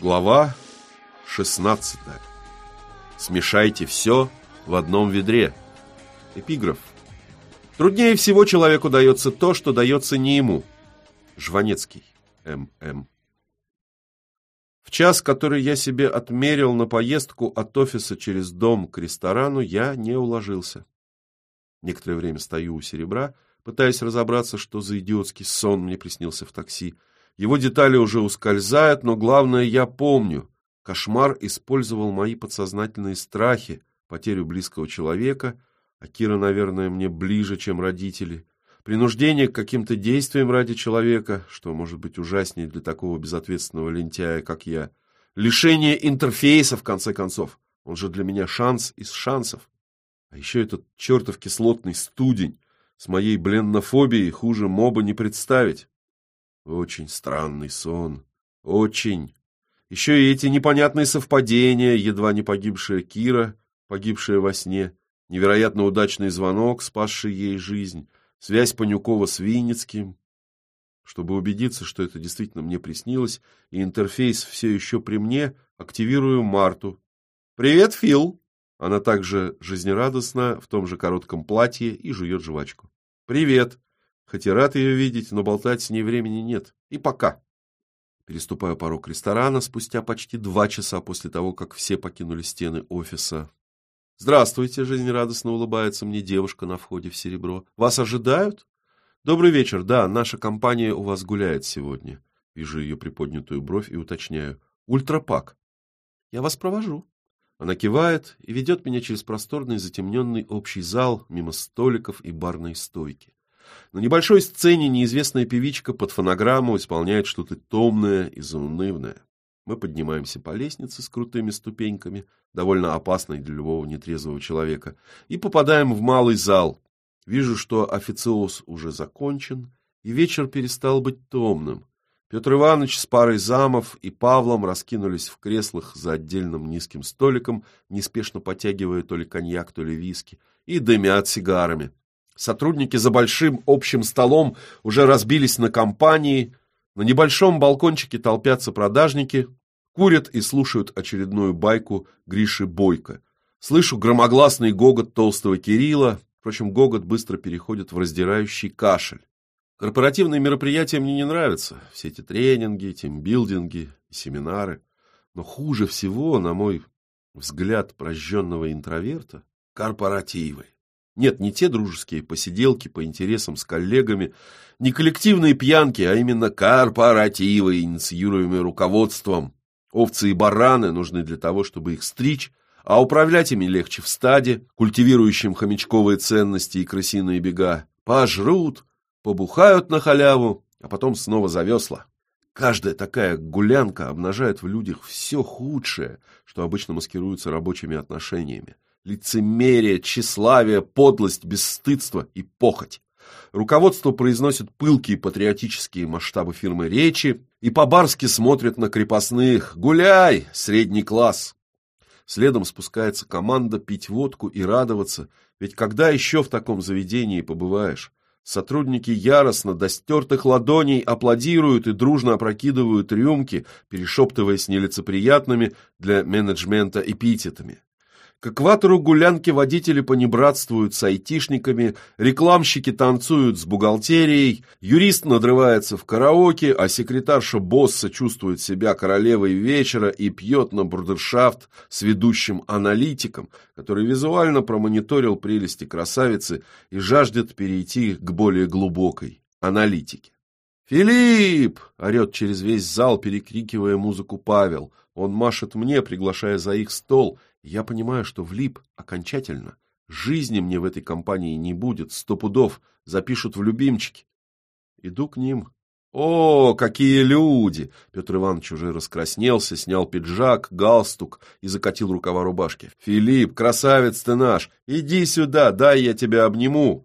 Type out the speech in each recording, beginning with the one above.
Глава 16. Смешайте все в одном ведре. Эпиграф. Труднее всего человеку дается то, что дается не ему. Жванецкий. М.М. В час, который я себе отмерил на поездку от офиса через дом к ресторану, я не уложился. Некоторое время стою у серебра, пытаясь разобраться, что за идиотский сон мне приснился в такси. Его детали уже ускользают, но главное я помню. Кошмар использовал мои подсознательные страхи, потерю близкого человека, а Кира, наверное, мне ближе, чем родители, принуждение к каким-то действиям ради человека, что может быть ужаснее для такого безответственного лентяя, как я, лишение интерфейса, в конце концов. Он же для меня шанс из шансов. А еще этот чертов кислотный студень. С моей бленнофобией хуже моба не представить. Очень странный сон. Очень. Еще и эти непонятные совпадения, едва не погибшая Кира, погибшая во сне, невероятно удачный звонок, спасший ей жизнь, связь Панюкова с Винницким. Чтобы убедиться, что это действительно мне приснилось, и интерфейс все еще при мне, активирую Марту. «Привет, Фил!» Она также жизнерадостна, в том же коротком платье и жует жвачку. «Привет!» Хоть и рад ее видеть, но болтать с ней времени нет. И пока. Переступаю порог ресторана спустя почти два часа после того, как все покинули стены офиса. «Здравствуйте!» — жизнерадостно улыбается мне девушка на входе в серебро. «Вас ожидают?» «Добрый вечер. Да, наша компания у вас гуляет сегодня». Вижу ее приподнятую бровь и уточняю. «Ультрапак». «Я вас провожу». Она кивает и ведет меня через просторный затемненный общий зал, мимо столиков и барной стойки. На небольшой сцене неизвестная певичка под фонограмму исполняет что-то томное и заунывное. Мы поднимаемся по лестнице с крутыми ступеньками, довольно опасной для любого нетрезвого человека, и попадаем в малый зал. Вижу, что официоз уже закончен, и вечер перестал быть томным. Петр Иванович с парой замов и Павлом раскинулись в креслах за отдельным низким столиком, неспешно потягивая то ли коньяк, то ли виски, и дымят сигарами. Сотрудники за большим общим столом уже разбились на компании. На небольшом балкончике толпятся продажники, курят и слушают очередную байку Гриши Бойко. Слышу громогласный гогот толстого Кирилла, впрочем, гогот быстро переходит в раздирающий кашель. Корпоративные мероприятия мне не нравятся, все эти тренинги, тимбилдинги семинары. Но хуже всего, на мой взгляд прожженного интроверта, корпоративы. Нет, не те дружеские посиделки по интересам с коллегами, не коллективные пьянки, а именно корпоративы, инициируемые руководством. Овцы и бараны нужны для того, чтобы их стричь, а управлять ими легче в стаде, культивирующем хомячковые ценности и крысиные бега. Пожрут, побухают на халяву, а потом снова за весла. Каждая такая гулянка обнажает в людях все худшее, что обычно маскируется рабочими отношениями лицемерие, тщеславие, подлость, бесстыдство и похоть. Руководство произносит пылкие патриотические масштабы фирмы речи и по-барски смотрит на крепостных «Гуляй, средний класс!». Следом спускается команда пить водку и радоваться, ведь когда еще в таком заведении побываешь? Сотрудники яростно до стертых ладоней аплодируют и дружно опрокидывают рюмки, перешептываясь нелицеприятными для менеджмента эпитетами. К экватору гулянки водители понебратствуют с айтишниками, рекламщики танцуют с бухгалтерией, юрист надрывается в караоке, а секретарша босса чувствует себя королевой вечера и пьет на брудершафт с ведущим аналитиком, который визуально промониторил прелести красавицы и жаждет перейти к более глубокой аналитике. «Филипп!» — орет через весь зал, перекрикивая музыку Павел. Он машет мне, приглашая за их стол — я понимаю, что влип окончательно. Жизни мне в этой компании не будет, сто пудов, запишут в любимчики. Иду к ним. О, какие люди! Петр Иванович уже раскраснелся, снял пиджак, галстук и закатил рукава рубашки. Филипп, красавец ты наш, иди сюда, дай я тебя обниму.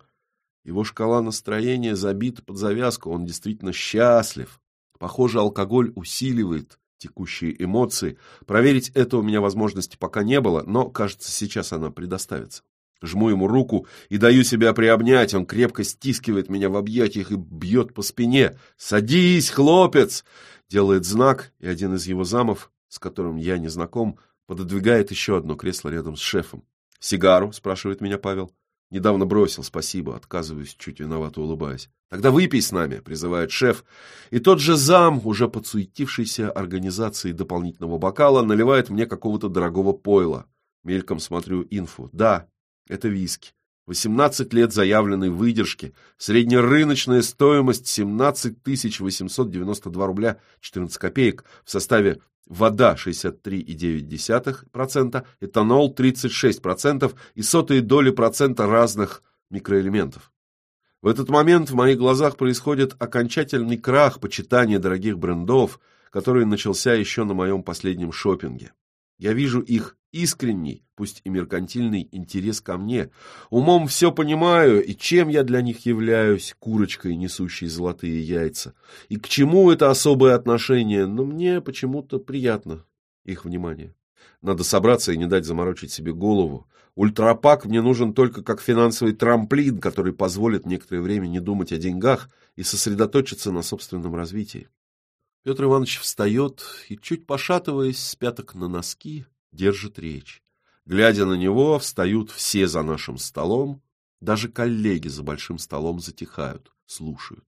Его шкала настроения забита под завязку, он действительно счастлив. Похоже, алкоголь усиливает текущие эмоции. Проверить это у меня возможности пока не было, но, кажется, сейчас она предоставится. Жму ему руку и даю себя приобнять. Он крепко стискивает меня в объятиях и бьет по спине. «Садись, хлопец!» Делает знак, и один из его замов с которым я не знаком, пододвигает еще одно кресло рядом с шефом. «Сигару?» – спрашивает меня Павел. «Недавно бросил, спасибо», отказываюсь, чуть виновато улыбаясь. «Тогда выпей с нами», – призывает шеф. И тот же зам, уже подсуетившийся организацией дополнительного бокала, наливает мне какого-то дорогого пойла. Мельком смотрю инфу. Да, это виски. 18 лет заявленной выдержки, среднерыночная стоимость 17 892 рубля 14 копеек в составе вода 63,9%, этанол 36% и сотые доли процента разных микроэлементов. В этот момент в моих глазах происходит окончательный крах почитания дорогих брендов, который начался еще на моем последнем шопинге. Я вижу их искренний, пусть и меркантильный интерес ко мне. Умом все понимаю, и чем я для них являюсь, курочкой, несущей золотые яйца. И к чему это особое отношение, но мне почему-то приятно их внимание. Надо собраться и не дать заморочить себе голову. Ультрапак мне нужен только как финансовый трамплин, который позволит некоторое время не думать о деньгах и сосредоточиться на собственном развитии. Петр Иванович встает и, чуть пошатываясь с пяток на носки, держит речь. Глядя на него, встают все за нашим столом, даже коллеги за большим столом затихают, слушают.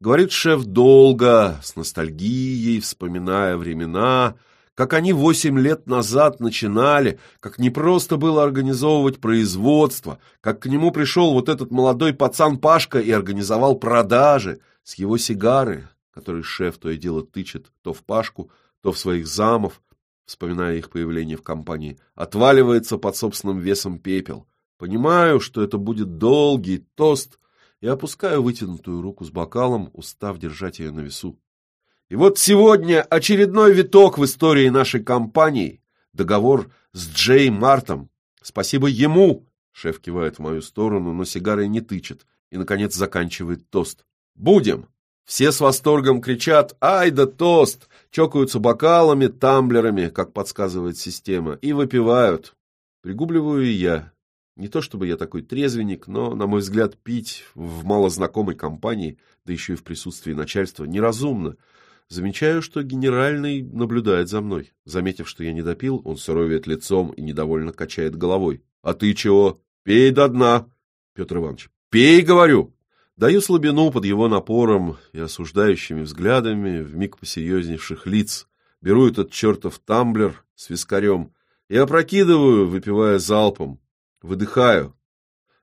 Говорит шеф долго, с ностальгией, вспоминая времена, как они восемь лет назад начинали, как непросто было организовывать производство, как к нему пришел вот этот молодой пацан Пашка и организовал продажи с его сигары, которые шеф то и дело тычет то в Пашку, то в своих замов, вспоминая их появление в компании, отваливается под собственным весом пепел. Понимаю, что это будет долгий тост, и опускаю вытянутую руку с бокалом, устав держать ее на весу. И вот сегодня очередной виток в истории нашей компании. Договор с Джей Мартом. Спасибо ему, шеф кивает в мою сторону, но сигарой не тычет и, наконец, заканчивает тост. Будем. Все с восторгом кричат «Ай да тост!», чокаются бокалами, тамблерами, как подсказывает система, и выпивают. Пригубливаю я. Не то чтобы я такой трезвенник, но, на мой взгляд, пить в малознакомой компании, да еще и в присутствии начальства, неразумно. Замечаю, что генеральный наблюдает за мной. Заметив, что я не допил, он суровеет лицом и недовольно качает головой. «А ты чего? Пей до дна!» Петр Иванович. «Пей, говорю!» Даю слабину под его напором и осуждающими взглядами в миг посерьезневших лиц. Беру этот чертов тамблер с вискарем и опрокидываю, выпивая залпом. Выдыхаю.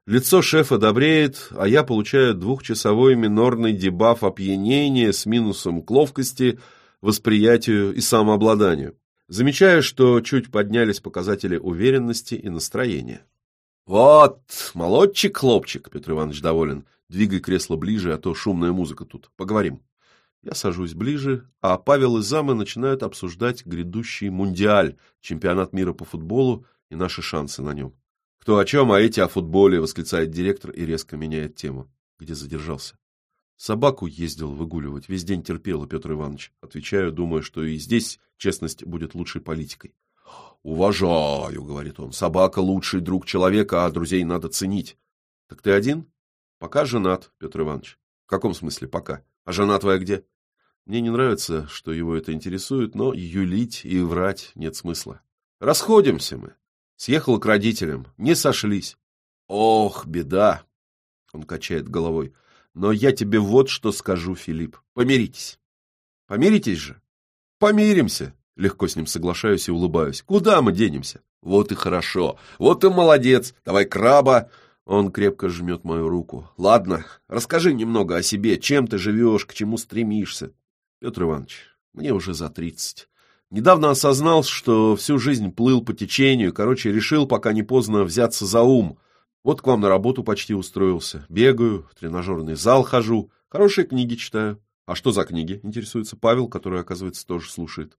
Лицо шефа добреет, а я получаю двухчасовой минорный дебаф опьянения с минусом к ловкости, восприятию и самообладанию. Замечаю, что чуть поднялись показатели уверенности и настроения. «Вот, молодчик-хлопчик», — Петр Иванович доволен. Двигай кресло ближе, а то шумная музыка тут. Поговорим. Я сажусь ближе, а Павел и замы начинают обсуждать грядущий мундиаль, чемпионат мира по футболу и наши шансы на нем. Кто о чем, а эти о футболе, восклицает директор и резко меняет тему. Где задержался? Собаку ездил выгуливать, весь день терпела, Петр Иванович. Отвечаю, думая, что и здесь честность будет лучшей политикой. «Уважаю», — говорит он, — «собака — лучший друг человека, а друзей надо ценить». «Так ты один?» Пока женат, Петр Иванович. В каком смысле пока? А жена твоя где? Мне не нравится, что его это интересует, но юлить и врать нет смысла. Расходимся мы. Съехал к родителям, не сошлись. Ох, беда. Он качает головой. Но я тебе вот что скажу, Филипп. Помиритесь. Помиритесь же? Помиримся. Легко с ним соглашаюсь и улыбаюсь. Куда мы денемся? Вот и хорошо. Вот ты молодец. Давай краба. Он крепко жмет мою руку. «Ладно, расскажи немного о себе, чем ты живешь, к чему стремишься». «Петр Иванович, мне уже за тридцать. Недавно осознал, что всю жизнь плыл по течению, короче, решил, пока не поздно, взяться за ум. Вот к вам на работу почти устроился. Бегаю, в тренажерный зал хожу, хорошие книги читаю. А что за книги, интересуется Павел, который, оказывается, тоже слушает.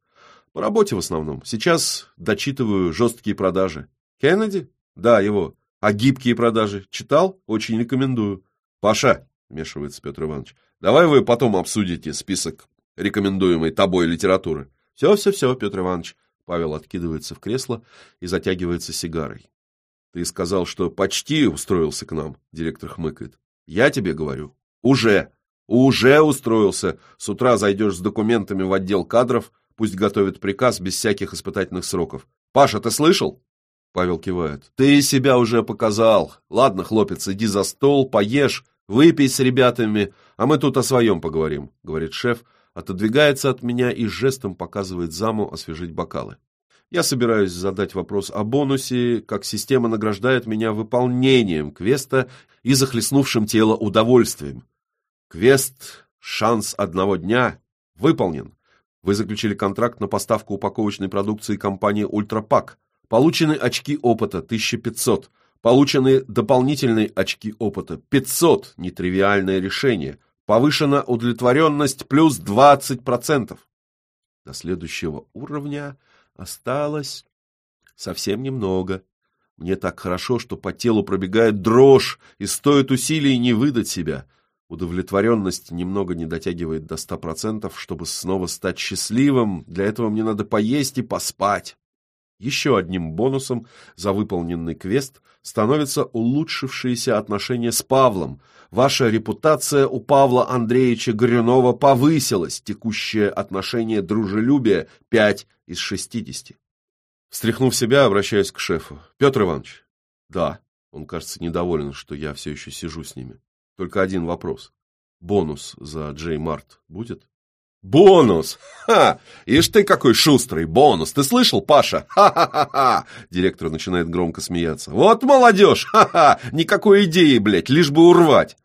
По работе в основном. Сейчас дочитываю жесткие продажи. Кеннеди? Да, его. А гибкие продажи читал? Очень рекомендую. Паша, вмешивается Петр Иванович, давай вы потом обсудите список рекомендуемой тобой литературы. Все, все, все, Петр Иванович. Павел откидывается в кресло и затягивается сигарой. Ты сказал, что почти устроился к нам, директор хмыкает. Я тебе говорю, уже, уже устроился. С утра зайдешь с документами в отдел кадров, Пусть готовят приказ без всяких испытательных сроков. Паша, ты слышал? Павел кивает. Ты себя уже показал. Ладно, хлопец, иди за стол, поешь, выпей с ребятами, а мы тут о своем поговорим, говорит шеф, отодвигается от меня и жестом показывает заму освежить бокалы. Я собираюсь задать вопрос о бонусе, как система награждает меня выполнением квеста и захлестнувшим тело удовольствием. Квест «Шанс одного дня» выполнен. Вы заключили контракт на поставку упаковочной продукции компании «Ультрапак». Получены очки опыта 1500. Получены дополнительные очки опыта 500. Нетривиальное решение. Повышена удовлетворенность плюс 20%. До следующего уровня осталось совсем немного. Мне так хорошо, что по телу пробегает дрожь, и стоит усилий не выдать себя. Удовлетворенность немного не дотягивает до ста процентов, чтобы снова стать счастливым. Для этого мне надо поесть и поспать. Еще одним бонусом за выполненный квест становится улучшившиеся отношения с Павлом. Ваша репутация у Павла Андреевича Горюнова повысилась. Текущее отношение дружелюбия 5 из 60. Встряхнув себя, обращаюсь к шефу. Петр Иванович. Да. Он, кажется, недоволен, что я все еще сижу с ними. Только один вопрос. Бонус за Джей Март будет? Бонус! Ха! Ишь ты какой шустрый! Бонус! Ты слышал, Паша? Ха-ха-ха-ха! Директор начинает громко смеяться. Вот молодежь! Ха-ха! Никакой идеи, блядь, лишь бы урвать!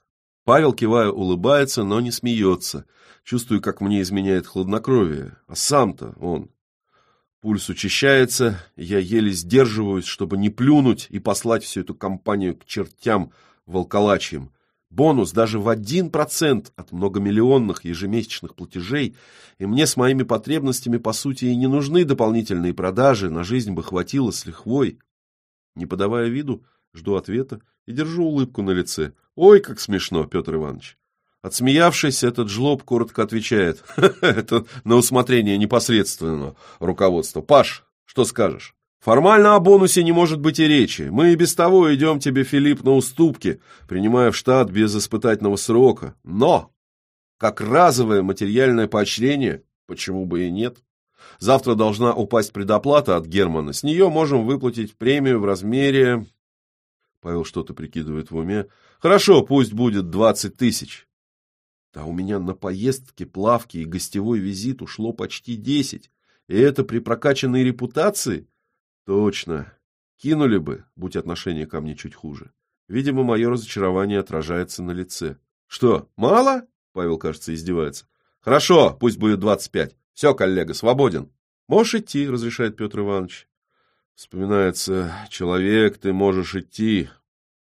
Павел, кивая, улыбается, но не смеется. Чувствую, как мне изменяет хладнокровие. А сам-то он... Пульс учащается, я еле сдерживаюсь, чтобы не плюнуть и послать всю эту компанию к чертям волколачьим. Бонус даже в один процент от многомиллионных ежемесячных платежей, и мне с моими потребностями, по сути, и не нужны дополнительные продажи, на жизнь бы хватило с лихвой. Не подавая виду, жду ответа и держу улыбку на лице. Ой, как смешно, Петр Иванович. Отсмеявшись, этот жлоб коротко отвечает. Это на усмотрение непосредственного руководства. Паш, что скажешь? Формально о бонусе не может быть и речи. Мы и без того идем тебе, Филипп, на уступки, принимая в штат без испытательного срока. Но, как разовое материальное поощрение, почему бы и нет? Завтра должна упасть предоплата от Германа. С нее можем выплатить премию в размере... Павел что-то прикидывает в уме. Хорошо, пусть будет двадцать тысяч. Да у меня на поездки, плавки и гостевой визит ушло почти десять. И это при прокачанной репутации? Точно. Кинули бы, будь отношение ко мне чуть хуже. Видимо, мое разочарование отражается на лице. Что, мало? Павел, кажется, издевается. Хорошо, пусть будет двадцать пять. Все, коллега, свободен. Можешь идти, разрешает Петр Иванович. Вспоминается, человек, ты можешь идти.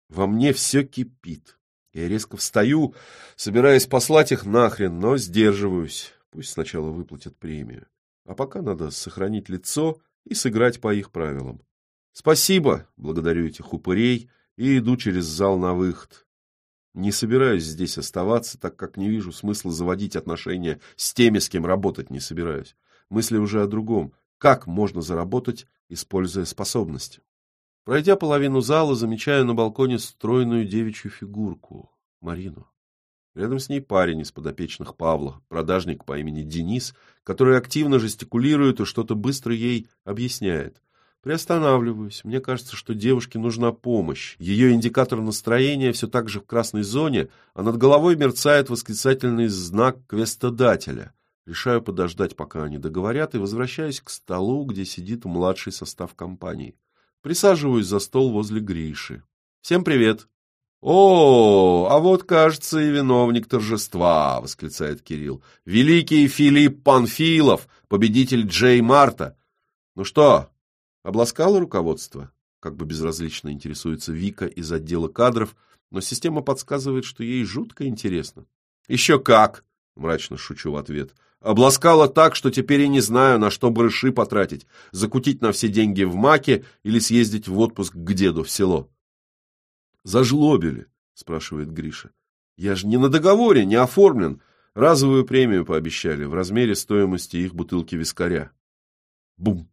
Во мне все кипит. Я резко встаю, собираясь послать их нахрен, но сдерживаюсь. Пусть сначала выплатят премию. А пока надо сохранить лицо и сыграть по их правилам. Спасибо, благодарю этих упырей и иду через зал на выход. Не собираюсь здесь оставаться, так как не вижу смысла заводить отношения с теми, с кем работать не собираюсь. Мысли уже о другом. Как можно заработать, используя способности? Пройдя половину зала, замечаю на балконе стройную девичью фигурку — Марину. Рядом с ней парень из подопечных Павла, продажник по имени Денис, который активно жестикулирует и что-то быстро ей объясняет. Приостанавливаюсь. Мне кажется, что девушке нужна помощь. Ее индикатор настроения все так же в красной зоне, а над головой мерцает восклицательный знак квестодателя. Решаю подождать, пока они договорят, и возвращаюсь к столу, где сидит младший состав компании. Присаживаюсь за стол возле Гриши. «Всем привет!» «О, а вот, кажется, и виновник торжества!» — восклицает Кирилл. «Великий Филипп Панфилов, победитель Джей Марта! Ну что, обласкало руководство?» Как бы безразлично интересуется Вика из отдела кадров, но система подсказывает, что ей жутко интересно. «Еще как!» — мрачно шучу в ответ. «Обласкало так, что теперь и не знаю, на что барыши потратить. Закутить на все деньги в маке или съездить в отпуск к деду в село». Зажлобили, спрашивает Гриша. Я же не на договоре, не оформлен. Разовую премию пообещали в размере стоимости их бутылки вискаря. Бум!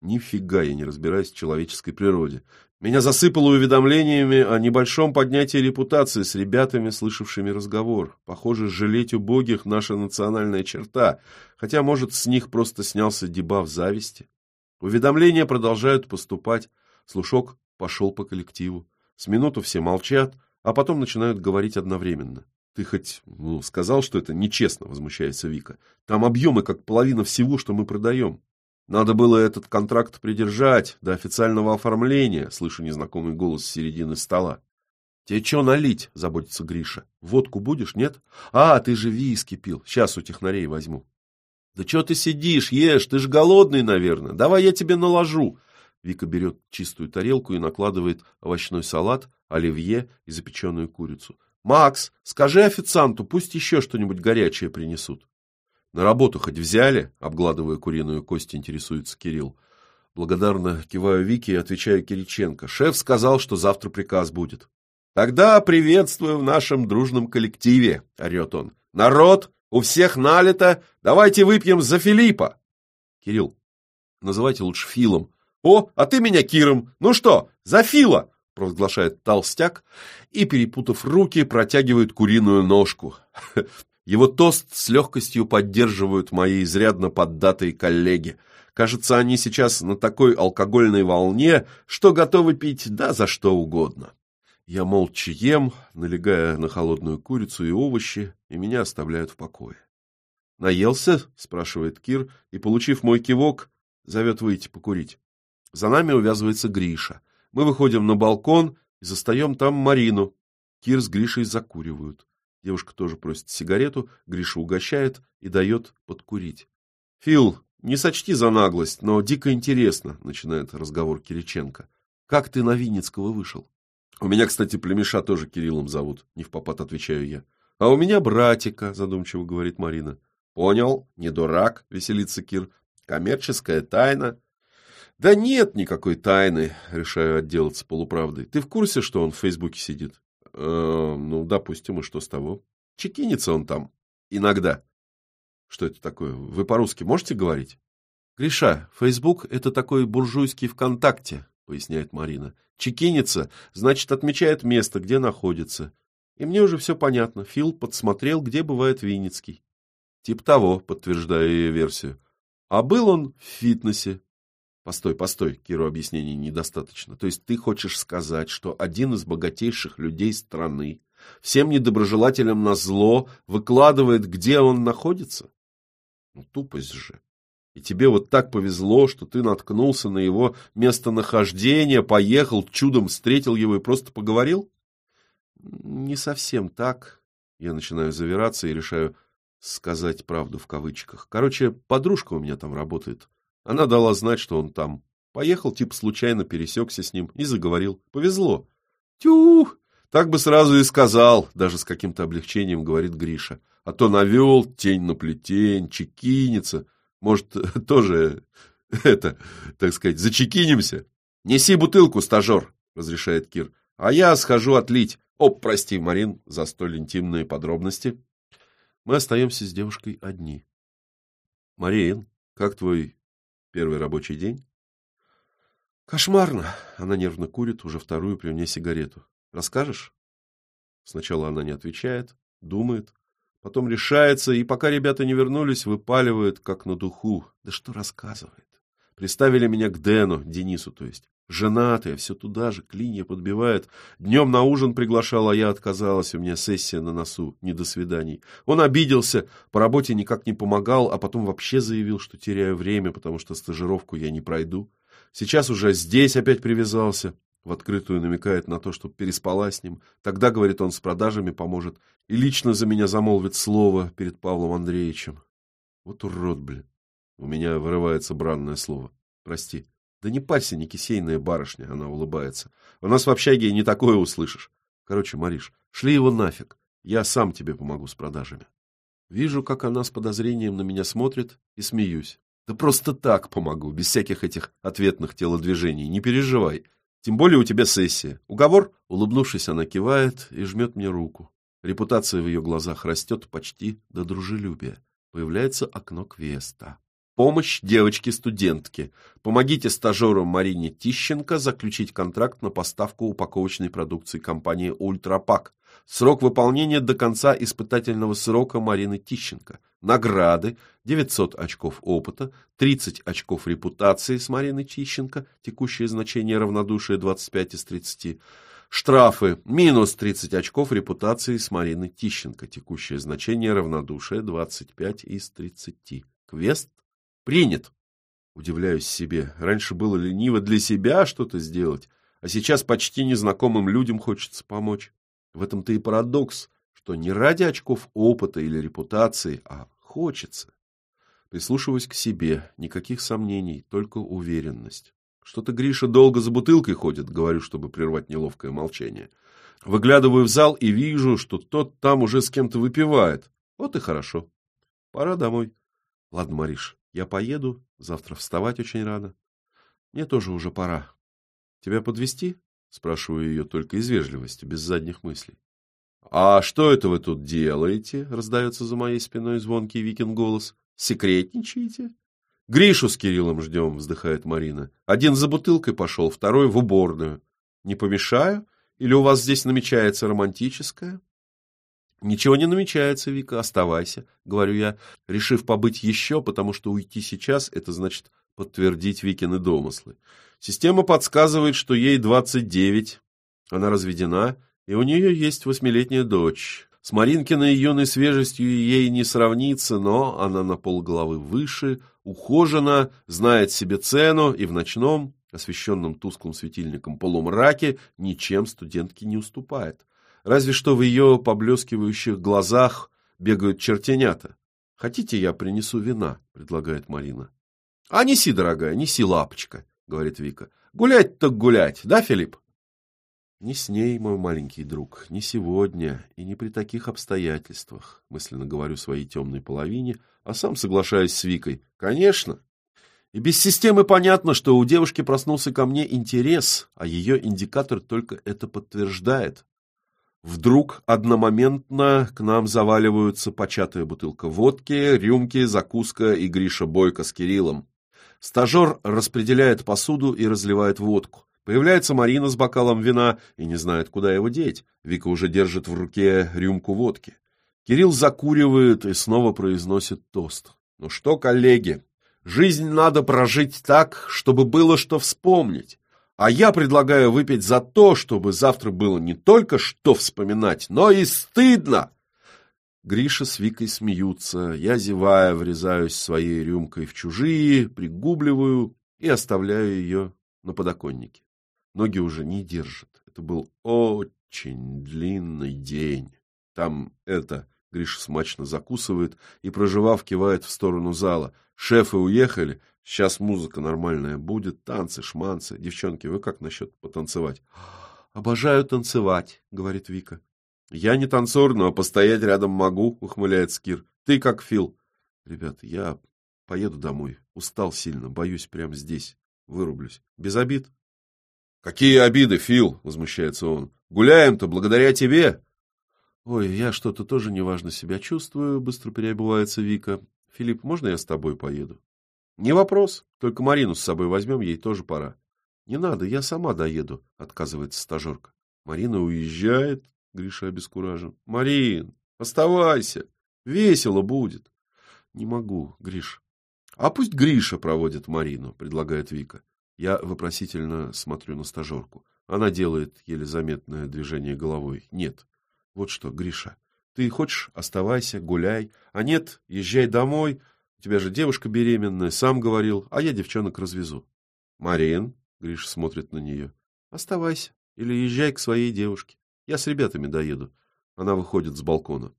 Нифига я не разбираюсь в человеческой природе. Меня засыпало уведомлениями о небольшом поднятии репутации с ребятами, слышавшими разговор. Похоже, жалеть убогих – наша национальная черта, хотя, может, с них просто снялся дебаф зависти. Уведомления продолжают поступать. Слушок пошел по коллективу. С минуту все молчат, а потом начинают говорить одновременно. «Ты хоть ну, сказал, что это нечестно?» – возмущается Вика. «Там объемы как половина всего, что мы продаем». Надо было этот контракт придержать до официального оформления, слышу незнакомый голос с середины стола. Тебе что налить, заботится Гриша. Водку будешь, нет? А, ты же виски пил. Сейчас у технарей возьму. Да что ты сидишь, ешь, ты же голодный, наверное. Давай я тебе наложу. Вика берет чистую тарелку и накладывает овощной салат, оливье и запеченную курицу. «Макс, скажи официанту, пусть еще что-нибудь горячее принесут». На работу хоть взяли? Обгладывая куриную кость, интересуется Кирилл. Благодарно киваю Вике и отвечаю Кириченко. Шеф сказал, что завтра приказ будет. Тогда приветствую в нашем дружном коллективе, орет он. Народ, у всех налито, давайте выпьем за Филиппа. Кирилл, называйте лучше Филом. О, а ты меня Киром. Ну что, за Фила, провозглашает толстяк и, перепутав руки, протягивает куриную ножку. Его тост с легкостью поддерживают мои изрядно поддатые коллеги. Кажется, они сейчас на такой алкогольной волне, что готовы пить да за что угодно. Я молча ем, налегая на холодную курицу и овощи, и меня оставляют в покое. «Наелся?» — спрашивает Кир, и, получив мой кивок, зовет выйти покурить. За нами увязывается Гриша. Мы выходим на балкон и застаем там Марину. Кир с Гришей закуривают. Девушка тоже просит сигарету, Гриша угощает и дает подкурить. «Фил, не сочти за наглость, но дико интересно», — начинает разговор Кириченко. «Как ты на Винницкого вышел?» «У меня, кстати, племеша тоже Кириллом зовут», — не в попад отвечаю я. «А у меня братика», — задумчиво говорит Марина. «Понял, не дурак», — веселится Кир. «Коммерческая тайна». «Да нет никакой тайны», — решаю отделаться полуправдой. «Ты в курсе, что он в Фейсбуке сидит?» Э, ну, допустим, и что с того? Чекинится он там. Иногда. Что это такое? Вы по-русски можете говорить? Гриша, Фейсбук — это такой буржуйский ВКонтакте, поясняет Марина. Чекинится, значит, отмечает место, где находится. И мне уже все понятно. Фил подсмотрел, где бывает Винницкий. Тип того, подтверждаю ее версию. А был он в фитнесе, Постой, постой, Киру объяснений недостаточно. То есть ты хочешь сказать, что один из богатейших людей страны всем недоброжелателям на зло выкладывает, где он находится? Ну, тупость же. И тебе вот так повезло, что ты наткнулся на его местонахождение, поехал, чудом встретил его и просто поговорил? Не совсем так. Я начинаю завираться и решаю сказать правду в кавычках. Короче, подружка у меня там работает. Она дала знать, что он там. Поехал, типа случайно пересекся с ним и заговорил. Повезло. Тюх! Так бы сразу и сказал, даже с каким-то облегчением говорит Гриша. А то навел тень на плетень, чекинится. Может, тоже, это, так сказать, зачекинимся? Неси бутылку, стажер, разрешает Кир. А я схожу отлить. О, прости, Марин, за столь интимные подробности. Мы остаемся с девушкой одни. Марин, как твой Первый рабочий день? Кошмарно. Она нервно курит, уже вторую при мне сигарету. Расскажешь? Сначала она не отвечает, думает, потом решается, и пока ребята не вернулись, выпаливает, как на духу. Да что рассказывает? Приставили меня к Дэну, Денису, то есть. Женатая, все туда же, клинья подбивает. Днем на ужин приглашал, а я отказалась, у меня сессия на носу, не до свиданий. Он обиделся, по работе никак не помогал, а потом вообще заявил, что теряю время, потому что стажировку я не пройду. Сейчас уже здесь опять привязался, в открытую намекает на то, что переспала с ним. Тогда, говорит, он с продажами поможет и лично за меня замолвит слово перед Павлом Андреевичем. Вот урод, блин. У меня вырывается бранное слово. Прости. Да не парься, не кисейная барышня, она улыбается. У нас в общаге не такое услышишь. Короче, Мариш, шли его нафиг. Я сам тебе помогу с продажами. Вижу, как она с подозрением на меня смотрит и смеюсь. Да просто так помогу, без всяких этих ответных телодвижений. Не переживай. Тем более у тебя сессия. Уговор? Улыбнувшись, она кивает и жмет мне руку. Репутация в ее глазах растет почти до дружелюбия. Появляется окно квеста. Помощь девочке-студентке. Помогите стажеру Марине Тищенко заключить контракт на поставку упаковочной продукции компании «Ультрапак». Срок выполнения до конца испытательного срока Марины Тищенко. Награды 900 очков опыта, 30 очков репутации с Мариной Тищенко, текущее значение равнодушия 25 из 30. Штрафы минус 30 очков репутации с Мариной Тищенко, текущее значение равнодушия 25 из 30. Квест принят. Удивляюсь себе. Раньше было лениво для себя что-то сделать, а сейчас почти незнакомым людям хочется помочь. В этом-то и парадокс, что не ради очков опыта или репутации, а хочется. Прислушиваюсь к себе, никаких сомнений, только уверенность. Что-то Гриша долго за бутылкой ходит, говорю, чтобы прервать неловкое молчание. Выглядываю в зал и вижу, что тот там уже с кем-то выпивает. Вот и хорошо. Пора домой. Ладно, Мариш, я поеду, завтра вставать очень рано. Мне тоже уже пора. Тебя подвести? Спрашиваю ее только из вежливости, без задних мыслей. «А что это вы тут делаете?» — раздается за моей спиной звонкий Викин голос. «Секретничаете?» «Гришу с Кириллом ждем», — вздыхает Марина. «Один за бутылкой пошел, второй в уборную. Не помешаю? Или у вас здесь намечается романтическое?» «Ничего не намечается, Вика, оставайся», — говорю я, решив побыть еще, потому что уйти сейчас — это значит подтвердить Викины домыслы. Система подсказывает, что ей 29, она разведена, и у нее есть восьмилетняя дочь. С Маринкиной юной свежестью ей не сравнится, но она на полголовы выше, ухожена, знает себе цену и в ночном, освещенном тусклым светильником полумраке, ничем студентке не уступает разве что в ее поблескивающих глазах бегают чертенята. «Хотите, я принесу вина?» — предлагает Марина. «А неси, дорогая, неси, лапочка», — говорит Вика. «Гулять так гулять, да, Филипп?» «Не с ней, мой маленький друг, не сегодня и не при таких обстоятельствах», мысленно говорю своей темной половине, а сам соглашаюсь с Викой. «Конечно!» И без системы понятно, что у девушки проснулся ко мне интерес, а ее индикатор только это подтверждает. Вдруг одномоментно к нам заваливаются початая бутылка водки, рюмки, закуска и Гриша Бойко с Кириллом. Стажер распределяет посуду и разливает водку. Появляется Марина с бокалом вина и не знает, куда его деть. Вика уже держит в руке рюмку водки. Кирилл закуривает и снова произносит тост. Ну что, коллеги, жизнь надо прожить так, чтобы было что вспомнить. А я предлагаю выпить за то, чтобы завтра было не только что вспоминать, но и стыдно. Гриша с Викой смеются, я, зевая, врезаюсь своей рюмкой в чужие, пригубливаю и оставляю ее на подоконнике. Ноги уже не держат. Это был очень длинный день. Там это... Гриша смачно закусывает и, проживав, кивает в сторону зала. Шефы уехали, Сейчас музыка нормальная будет, танцы, шманцы. Девчонки, вы как насчет потанцевать? Обожаю танцевать, говорит Вика. Я не танцор, но постоять рядом могу, ухмыляется Кир. Ты как Фил. Ребята, я поеду домой. Устал сильно, боюсь прямо здесь. Вырублюсь. Без обид. Какие обиды, Фил? Возмущается он. Гуляем-то благодаря тебе. Ой, я что-то тоже неважно себя чувствую, быстро переобувается Вика. Филипп, можно я с тобой поеду? Не вопрос, только Марину с собой возьмем, ей тоже пора. Не надо, я сама доеду, отказывается стажерка. Марина уезжает, Гриша обескуражен. Марин, оставайся, весело будет. Не могу, Гриш. А пусть Гриша проводит Марину, предлагает Вика. Я вопросительно смотрю на стажерку. Она делает еле заметное движение головой. Нет. Вот что, Гриша, ты хочешь, оставайся, гуляй. А нет, езжай домой, у тебя же девушка беременная, сам говорил, а я девчонок развезу. Марин, Гриша смотрит на нее, оставайся или езжай к своей девушке. Я с ребятами доеду. Она выходит с балкона.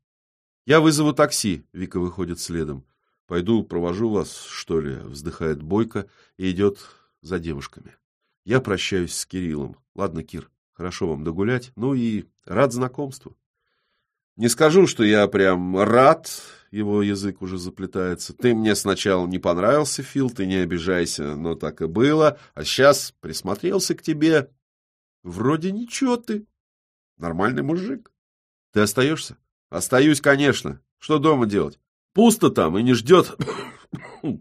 Я вызову такси, Вика выходит следом. Пойду провожу вас, что ли, вздыхает Бойко и идет за девушками. Я прощаюсь с Кириллом. Ладно, Кир, хорошо вам догулять. Ну и рад знакомству. Не скажу, что я прям рад, его язык уже заплетается. Ты мне сначала не понравился, Фил, ты не обижайся, но так и было. А сейчас присмотрелся к тебе. Вроде ничего ты. Нормальный мужик. Ты остаешься? Остаюсь, конечно. Что дома делать? Пусто там и не ждет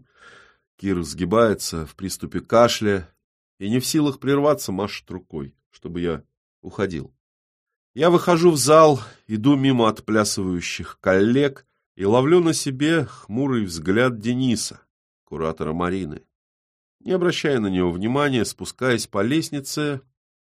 Кир сгибается в приступе кашля и не в силах прерваться машет рукой, чтобы я уходил. Я выхожу в зал, иду мимо отплясывающих коллег и ловлю на себе хмурый взгляд Дениса, куратора Марины. Не обращая на него внимания, спускаясь по лестнице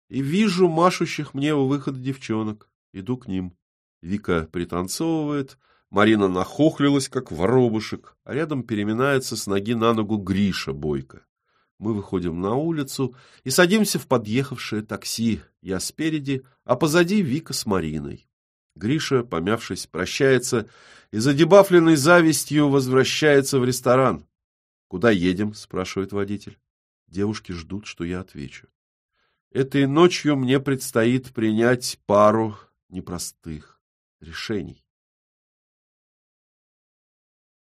и вижу машущих мне у выхода девчонок. Иду к ним. Вика пританцовывает, Марина нахохлилась, как воробушек, а рядом переминается с ноги на ногу Гриша Бойко. Мы выходим на улицу и садимся в подъехавшее такси. Я спереди, а позади Вика с Мариной. Гриша, помявшись, прощается и, задебафленной завистью, возвращается в ресторан. «Куда едем?» — спрашивает водитель. Девушки ждут, что я отвечу. Этой ночью мне предстоит принять пару непростых решений.